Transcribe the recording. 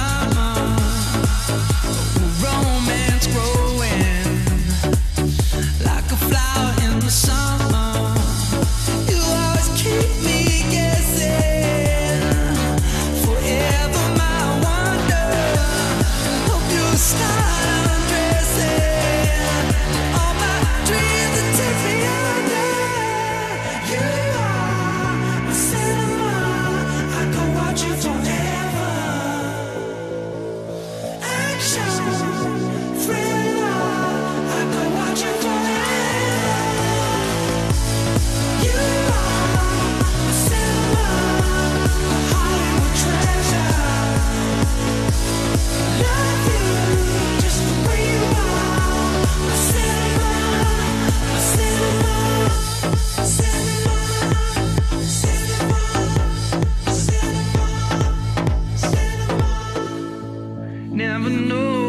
drama Never know.